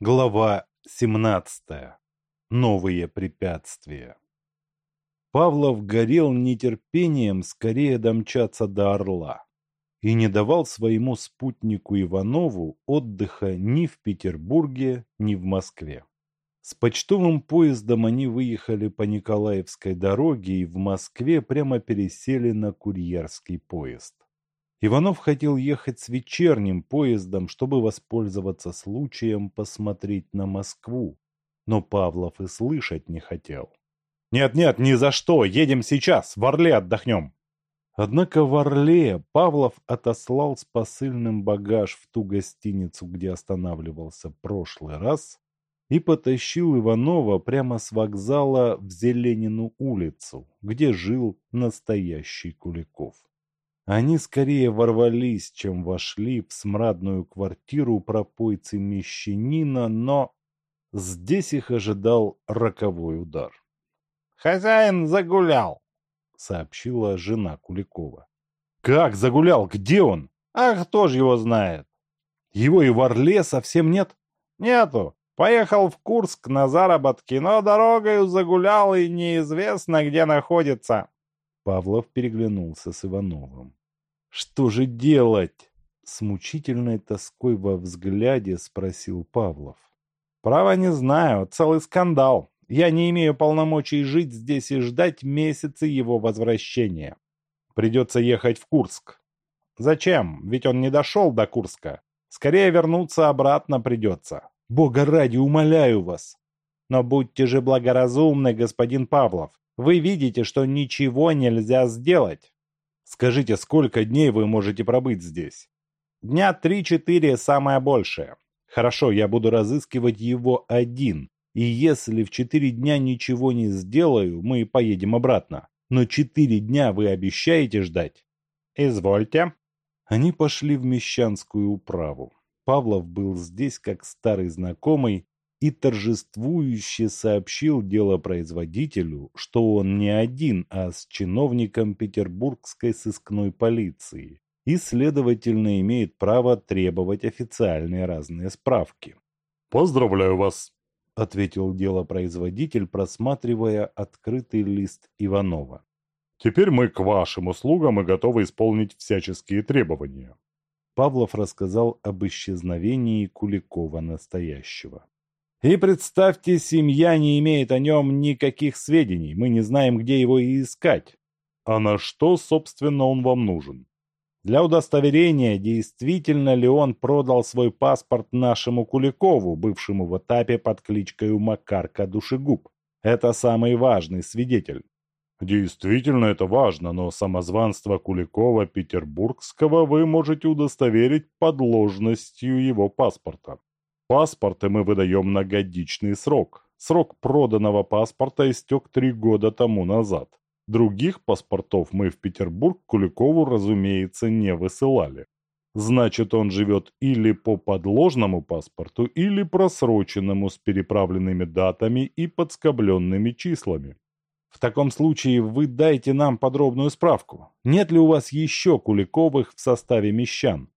Глава 17. Новые препятствия. Павлов горел нетерпением скорее домчаться до Орла и не давал своему спутнику Иванову отдыха ни в Петербурге, ни в Москве. С почтовым поездом они выехали по Николаевской дороге и в Москве прямо пересели на курьерский поезд. Иванов хотел ехать с вечерним поездом, чтобы воспользоваться случаем посмотреть на Москву, но Павлов и слышать не хотел. «Нет-нет, ни за что! Едем сейчас! В Орле отдохнем!» Однако в Орле Павлов отослал с посыльным багаж в ту гостиницу, где останавливался прошлый раз, и потащил Иванова прямо с вокзала в Зеленину улицу, где жил настоящий Куликов. Они скорее ворвались, чем вошли в смрадную квартиру пропойцы мещанина, но здесь их ожидал роковой удар. «Хозяин загулял», — сообщила жена Куликова. «Как загулял? Где он?» «А кто ж его знает?» «Его и в Орле совсем нет?» «Нету. Поехал в Курск на заработки, но дорогою загулял и неизвестно, где находится». Павлов переглянулся с Ивановым. «Что же делать?» С мучительной тоской во взгляде спросил Павлов. «Право не знаю. Целый скандал. Я не имею полномочий жить здесь и ждать месяцы его возвращения. Придется ехать в Курск. Зачем? Ведь он не дошел до Курска. Скорее вернуться обратно придется. Бога ради, умоляю вас. Но будьте же благоразумны, господин Павлов. Вы видите, что ничего нельзя сделать. Скажите, сколько дней вы можете пробыть здесь? Дня три-четыре самое большее. Хорошо, я буду разыскивать его один. И если в четыре дня ничего не сделаю, мы поедем обратно. Но четыре дня вы обещаете ждать? Извольте. Они пошли в Мещанскую управу. Павлов был здесь как старый знакомый и торжествующе сообщил делопроизводителю, что он не один, а с чиновником петербургской сыскной полиции и, следовательно, имеет право требовать официальные разные справки. «Поздравляю вас», — ответил делопроизводитель, просматривая открытый лист Иванова. «Теперь мы к вашим услугам и готовы исполнить всяческие требования». Павлов рассказал об исчезновении Куликова настоящего. И представьте, семья не имеет о нем никаких сведений, мы не знаем, где его и искать. А на что, собственно, он вам нужен? Для удостоверения, действительно ли он продал свой паспорт нашему Куликову, бывшему в этапе под кличкой Макарка Душегуб. Это самый важный свидетель. Действительно, это важно, но самозванство Куликова Петербургского вы можете удостоверить подложностью его паспорта. Паспорты мы выдаем на годичный срок. Срок проданного паспорта истек три года тому назад. Других паспортов мы в Петербург Куликову, разумеется, не высылали. Значит, он живет или по подложному паспорту, или просроченному с переправленными датами и подскобленными числами. В таком случае вы дайте нам подробную справку. Нет ли у вас еще Куликовых в составе мещан?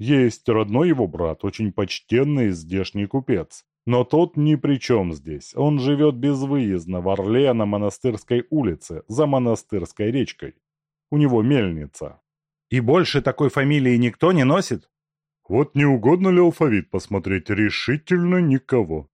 Есть родной его брат, очень почтенный здешний купец. Но тот ни при чем здесь. Он живет безвыездно в Орле на Монастырской улице, за Монастырской речкой. У него мельница. И больше такой фамилии никто не носит? Вот не угодно ли алфавит посмотреть? Решительно никого.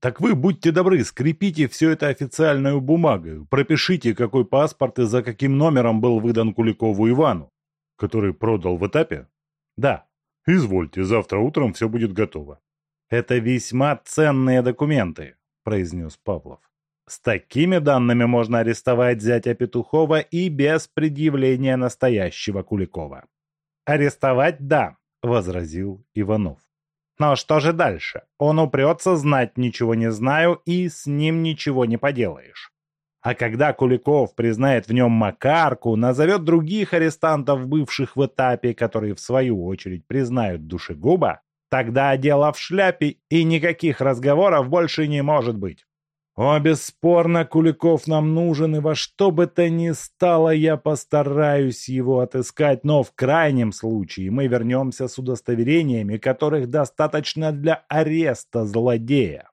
Так вы, будьте добры, скрепите все это официальную бумагой. Пропишите, какой паспорт и за каким номером был выдан Куликову Ивану. Который продал в этапе? Да. «Извольте, завтра утром все будет готово». «Это весьма ценные документы», – произнес Павлов. «С такими данными можно арестовать зятя Петухова и без предъявления настоящего Куликова». «Арестовать – да», – возразил Иванов. «Но что же дальше? Он упрется, знать ничего не знаю, и с ним ничего не поделаешь. А когда Куликов признает в нем Макарку, назовет других арестантов, бывших в этапе, которые в свою очередь признают душегуба, тогда дело в шляпе и никаких разговоров больше не может быть. О, бесспорно, Куликов нам нужен, и во что бы то ни стало, я постараюсь его отыскать, но в крайнем случае мы вернемся с удостоверениями, которых достаточно для ареста злодея.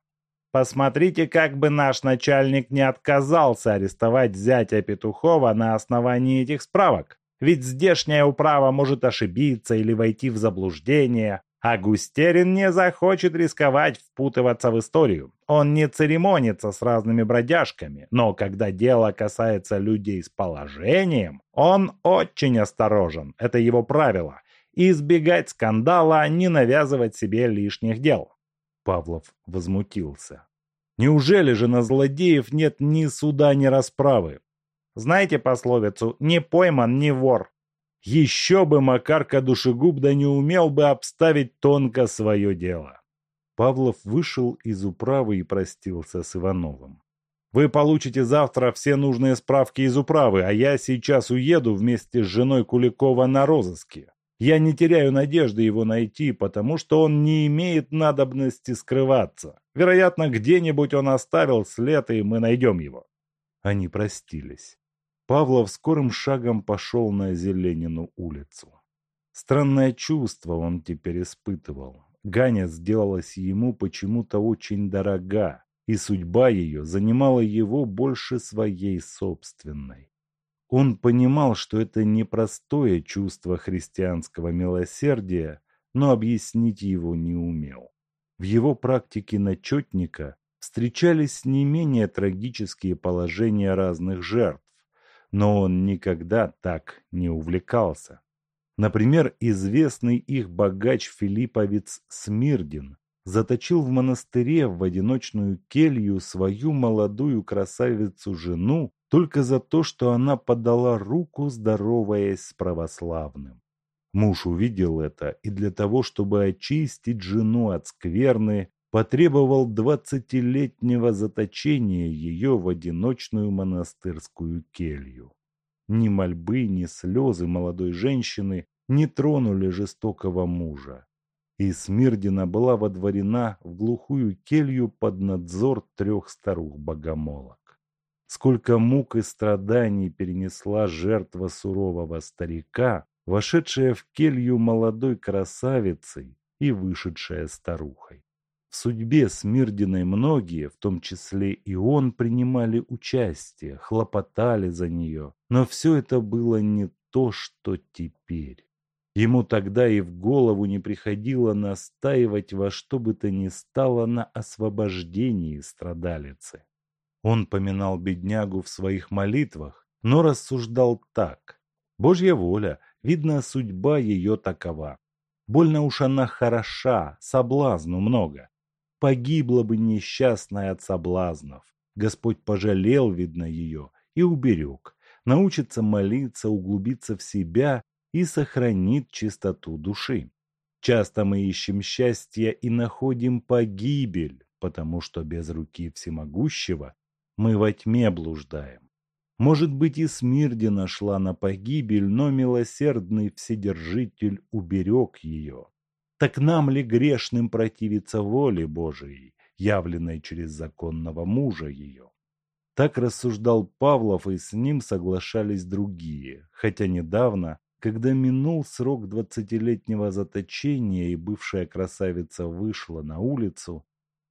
Посмотрите, как бы наш начальник не отказался арестовать зятя Петухова на основании этих справок. Ведь здешняя управа может ошибиться или войти в заблуждение, а Густерин не захочет рисковать впутываться в историю. Он не церемонится с разными бродяжками, но когда дело касается людей с положением, он очень осторожен. Это его правило. Избегать скандала, не навязывать себе лишних дел. Павлов возмутился. Неужели же на злодеев нет ни суда, ни расправы? Знаете пословицу «не пойман, не вор». Еще бы Макарка душегуб да не умел бы обставить тонко свое дело. Павлов вышел из управы и простился с Ивановым. «Вы получите завтра все нужные справки из управы, а я сейчас уеду вместе с женой Куликова на розыске. Я не теряю надежды его найти, потому что он не имеет надобности скрываться. Вероятно, где-нибудь он оставил след, и мы найдем его». Они простились. Павлов скорым шагом пошел на Зеленину улицу. Странное чувство он теперь испытывал. Ганя сделалась ему почему-то очень дорога, и судьба ее занимала его больше своей собственной. Он понимал, что это непростое чувство христианского милосердия, но объяснить его не умел. В его практике начетника встречались не менее трагические положения разных жертв, но он никогда так не увлекался. Например, известный их богач Филипповец Смирдин заточил в монастыре в одиночную келью свою молодую красавицу-жену только за то, что она подала руку, здороваясь с православным. Муж увидел это и для того, чтобы очистить жену от скверны, потребовал двадцатилетнего заточения ее в одиночную монастырскую келью. Ни мольбы, ни слезы молодой женщины не тронули жестокого мужа. И Смирдина была водворена в глухую келью под надзор трех старух-богомолок. Сколько мук и страданий перенесла жертва сурового старика, вошедшая в келью молодой красавицей и вышедшая старухой. В судьбе Смирдиной многие, в том числе и он, принимали участие, хлопотали за нее. Но все это было не то, что теперь. Ему тогда и в голову не приходило настаивать во что бы то ни стало на освобождении страдалицы. Он поминал беднягу в своих молитвах, но рассуждал так. Божья воля, видно, судьба ее такова. Больно уж она хороша, соблазну много погибла бы несчастная от соблазнов. Господь пожалел, видно, ее и уберег, научится молиться, углубиться в себя и сохранит чистоту души. Часто мы ищем счастье и находим погибель, потому что без руки всемогущего мы во тьме блуждаем. Может быть, и смерди нашла на погибель, но милосердный Вседержитель уберег ее. Так нам ли грешным противиться воле Божией, явленной через законного мужа ее? Так рассуждал Павлов, и с ним соглашались другие, хотя недавно, когда минул срок двадцатилетнего заточения и бывшая красавица вышла на улицу,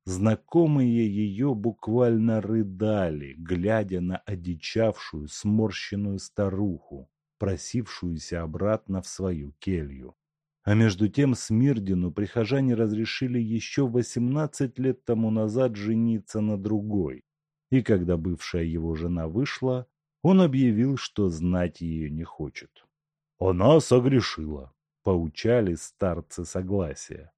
знакомые ее буквально рыдали, глядя на одичавшую, сморщенную старуху, просившуюся обратно в свою келью. А между тем Смирдину прихожане разрешили еще 18 лет тому назад жениться на другой. И когда бывшая его жена вышла, он объявил, что знать ее не хочет. «Она согрешила», — поучали старцы согласия.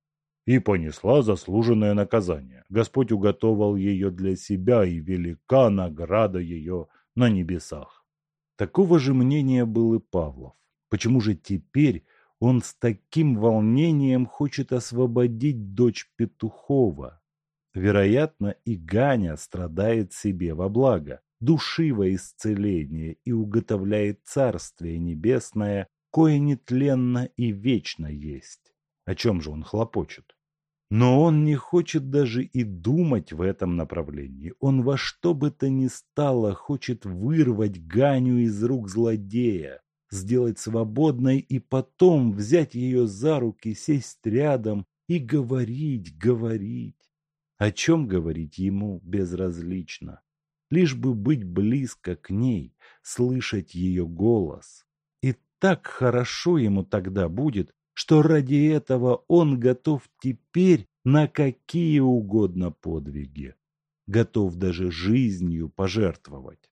«И понесла заслуженное наказание. Господь уготовал ее для себя, и велика награда ее на небесах». Такого же мнения был и Павлов. Почему же теперь он с таким волнением хочет освободить дочь Петухова. Вероятно, и Ганя страдает себе во благо, души во исцеление и уготовляет Царствие Небесное, кое нетленно и вечно есть. О чем же он хлопочет? Но он не хочет даже и думать в этом направлении. Он во что бы то ни стало хочет вырвать Ганю из рук злодея, сделать свободной и потом взять ее за руки, сесть рядом и говорить, говорить. О чем говорить ему безразлично. Лишь бы быть близко к ней, слышать ее голос. Так хорошо ему тогда будет, что ради этого он готов теперь на какие угодно подвиги. Готов даже жизнью пожертвовать.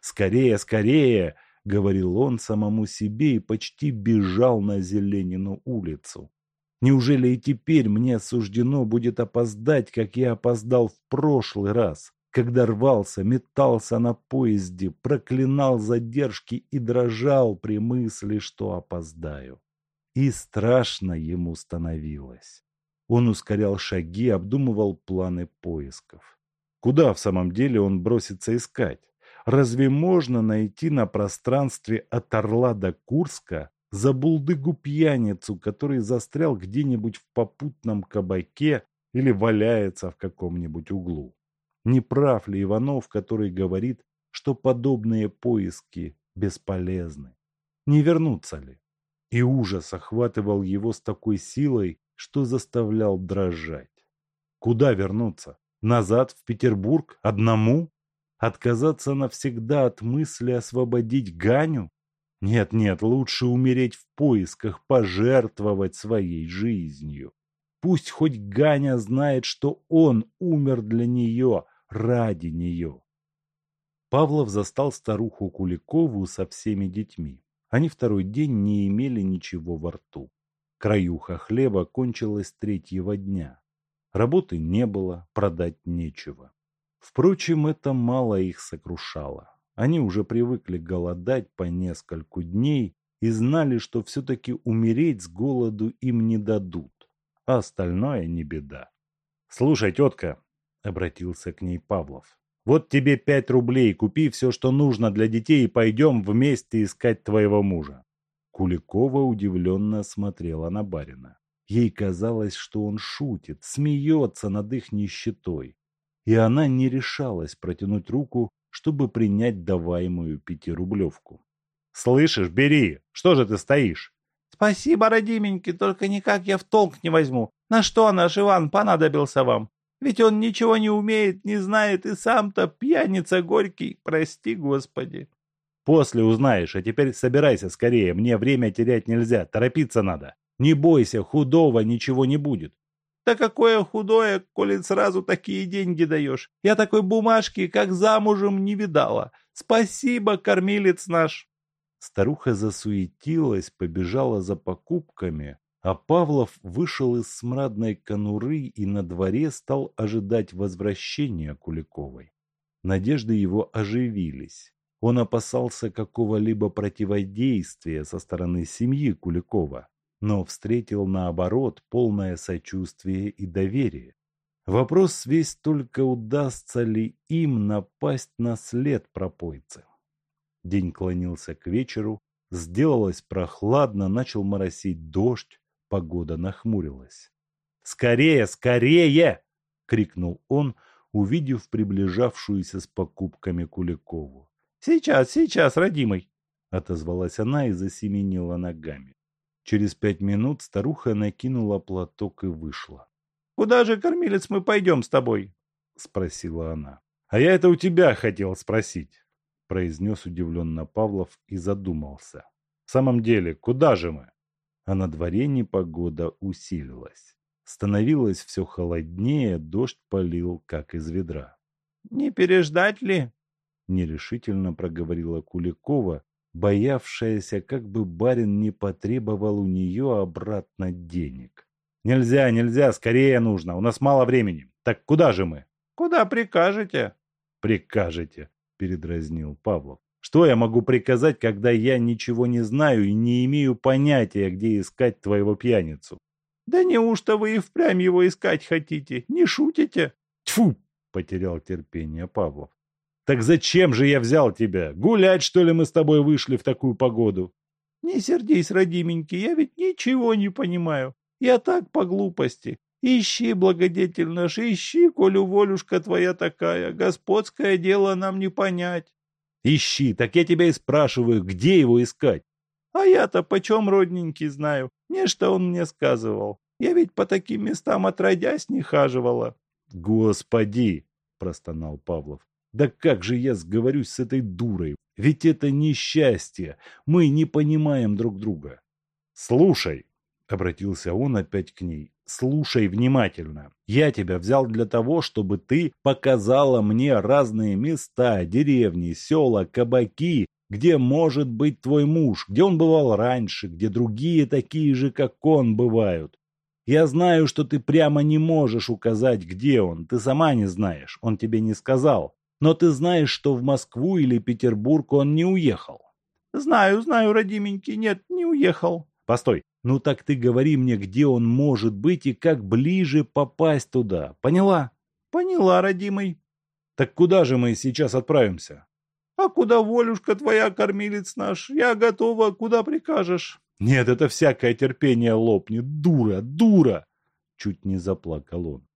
«Скорее, скорее!» — говорил он самому себе и почти бежал на Зеленину улицу. «Неужели и теперь мне суждено будет опоздать, как я опоздал в прошлый раз, когда рвался, метался на поезде, проклинал задержки и дрожал при мысли, что опоздаю?» И страшно ему становилось. Он ускорял шаги, обдумывал планы поисков. Куда в самом деле он бросится искать? Разве можно найти на пространстве от Орла до Курска за булдыгу-пьяницу, который застрял где-нибудь в попутном кабаке или валяется в каком-нибудь углу? Не прав ли Иванов, который говорит, что подобные поиски бесполезны? Не вернутся ли? И ужас охватывал его с такой силой, что заставлял дрожать. Куда вернуться? Назад в Петербург? Одному? Отказаться навсегда от мысли освободить Ганю? Нет, нет, лучше умереть в поисках, пожертвовать своей жизнью. Пусть хоть Ганя знает, что он умер для нее, ради нее. Павлов застал старуху Куликову со всеми детьми. Они второй день не имели ничего во рту. Краюха хлеба кончилась третьего дня. Работы не было, продать нечего. Впрочем, это мало их сокрушало. Они уже привыкли голодать по нескольку дней и знали, что все-таки умереть с голоду им не дадут, а остальное не беда. «Слушай, тетка», — обратился к ней Павлов, вот тебе пять рублей, купи все, что нужно для детей, и пойдем вместе искать твоего мужа». Куликова удивленно смотрела на барина. Ей казалось, что он шутит, смеется над их нищетой. И она не решалась протянуть руку, чтобы принять даваемую пятирублевку. «Слышишь, бери! Что же ты стоишь?» «Спасибо, родименький, только никак я в толк не возьму. На что наш Иван понадобился вам? Ведь он ничего не умеет, не знает и сам-то пьяница горький, прости господи. После узнаешь, а теперь собирайся скорее, мне время терять нельзя, торопиться надо. Не бойся, худого ничего не будет. Да какое худое, коли сразу такие деньги даешь. Я такой бумажки, как замужем, не видала. Спасибо, кормилец наш. Старуха засуетилась, побежала за покупками, а Павлов вышел из смрадной конуры и на дворе стал ожидать возвращения Куликовой. Надежды его оживились. Он опасался какого-либо противодействия со стороны семьи Куликова, но встретил наоборот полное сочувствие и доверие. Вопрос весь только удастся ли им напасть на след пропойцы. День клонился к вечеру, сделалось прохладно, начал моросить дождь, Погода нахмурилась. «Скорее, скорее!» — крикнул он, увидев приближавшуюся с покупками Куликову. «Сейчас, сейчас, родимый!» — отозвалась она и засеменила ногами. Через пять минут старуха накинула платок и вышла. «Куда же, кормилец, мы пойдем с тобой?» — спросила она. «А я это у тебя хотел спросить», — произнес удивленно Павлов и задумался. «В самом деле, куда же мы?» А на дворе непогода усилилась. Становилось все холоднее, дождь полил, как из ведра. «Не переждать ли?» — нерешительно проговорила Куликова, боявшаяся, как бы барин не потребовал у нее обратно денег. «Нельзя, нельзя, скорее нужно, у нас мало времени. Так куда же мы?» «Куда прикажете?» «Прикажете», — передразнил Павлов. Что я могу приказать, когда я ничего не знаю и не имею понятия, где искать твоего пьяницу? Да неужто вы и впрямь его искать хотите? Не шутите? Тьфу! Потерял терпение Павлов. Так зачем же я взял тебя? Гулять, что ли, мы с тобой вышли в такую погоду? Не сердись, родименький, я ведь ничего не понимаю. Я так по глупости. Ищи, благодетель наш, ищи, коль волюшка твоя такая, господское дело нам не понять. Ищи, так я тебя и спрашиваю, где его искать? А я-то почем, родненький, знаю, нечто он мне сказывал. Я ведь по таким местам отродясь не хаживала. Господи, простонал Павлов. Да как же я сговорюсь с этой дурой? Ведь это несчастье. Мы не понимаем друг друга. Слушай, обратился он опять к ней. Слушай внимательно. Я тебя взял для того, чтобы ты показала мне разные места, деревни, села, кабаки, где может быть твой муж, где он бывал раньше, где другие такие же, как он, бывают. Я знаю, что ты прямо не можешь указать, где он. Ты сама не знаешь, он тебе не сказал. Но ты знаешь, что в Москву или Петербург он не уехал. Знаю, знаю, родименький, нет, не уехал. Постой, ну так ты говори мне, где он может быть и как ближе попасть туда. Поняла? Поняла, родимый. Так куда же мы сейчас отправимся? А куда волюшка твоя, кормилец наш? Я готова, куда прикажешь. Нет, это всякое терпение лопнет. Дура, дура! Чуть не заплакал он.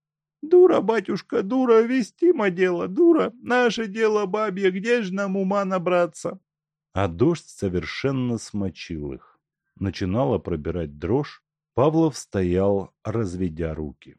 Дура, батюшка, дура, вестимо дело, дура. Наше дело бабье, где же нам ума набраться? А дождь совершенно смочил их. Начинала пробирать дрожь. Павлов стоял, разведя руки.